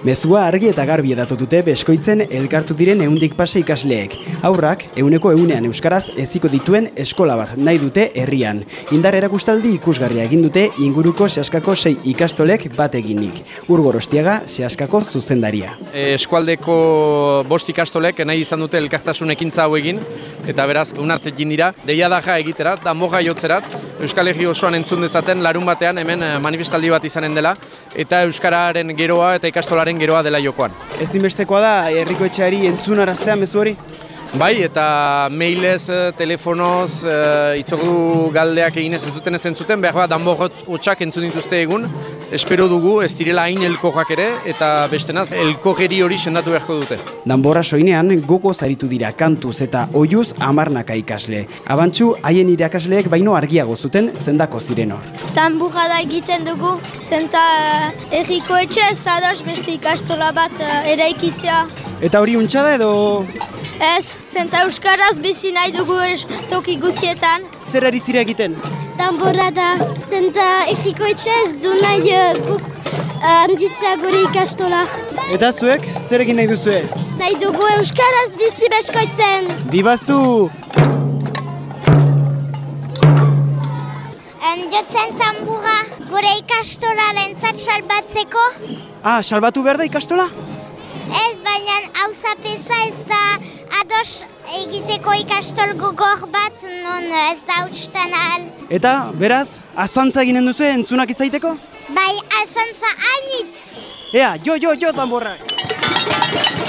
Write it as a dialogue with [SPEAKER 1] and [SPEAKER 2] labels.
[SPEAKER 1] Mezua argi eta garbi edatu dute beskoitzen elkartu diren eundik pase ikasleek. Aurrak, euneko eunean euskaraz eziko dituen eskola bat nahi dute herrian. Indar erakustaldi ikusgarria egin dute inguruko sehaskako sei ikastolek bat eginik. Urgorostiaga sehaskako zuzendaria.
[SPEAKER 2] E, eskualdeko bost ikastolek nahi izan dute elkartasun ekintza hau egin, eta beraz, unart egin dira, deia daja egiterat, da moga jotzerat, Euskal Herri osoan entzun dezaten larun batean hemen eh, manifestaldi bat izanen dela, eta Euskararen geroa eta ikastolaren geroa dela jokoan.
[SPEAKER 1] Ezinbestekoa da herriko etxeari entzunaraztea mezu hori?
[SPEAKER 2] Bai, eta mailez, eh, telefonoz, e, itzogu galdeak eginez ez duten ez entzuten, behar bat, danbo hotxak entzun dituzte egun, espero dugu ez direla hain elkojak ere, eta bestenaz, elkojeri hori sendatu beharko dute.
[SPEAKER 1] Danborra soinean gogo zaritu dira kantuz eta oiuz amarnaka ikasle. Abantxu haien irakasleek baino argiago zuten zendako ziren hor.
[SPEAKER 3] Tamburra da egiten dugu, zenta erriko etxe ez da ados beste ikastola bat uh, eraikitzea.
[SPEAKER 1] Eta hori untxa da edo
[SPEAKER 3] Ez, zenta euskaraz bizi nahi dugu es, toki guzietan.
[SPEAKER 1] zer ari zira egiten?
[SPEAKER 3] Tamborra da, zenta erriko etxe ez du nahi uh, guk uh, handitzea gure ikastola.
[SPEAKER 1] Eta zuek, zer egin nahi duzue?
[SPEAKER 3] Nahi dugu euskaraz bizi beskoitzen.
[SPEAKER 1] Dibazu!
[SPEAKER 3] Jotzen tamburra gure ikastolaren salbatzeko.
[SPEAKER 1] Ah, salbatu behar da ikastola?
[SPEAKER 3] Ez, baina hau zapesa ez da ados egiteko ikastol gogor bat non ez da utztan ahal.
[SPEAKER 1] Eta, beraz, azantza eginen duzu entzunak izaiteko?
[SPEAKER 3] Bai, azantza hainitz.
[SPEAKER 1] Ea, jo, jo, jo, danborrak!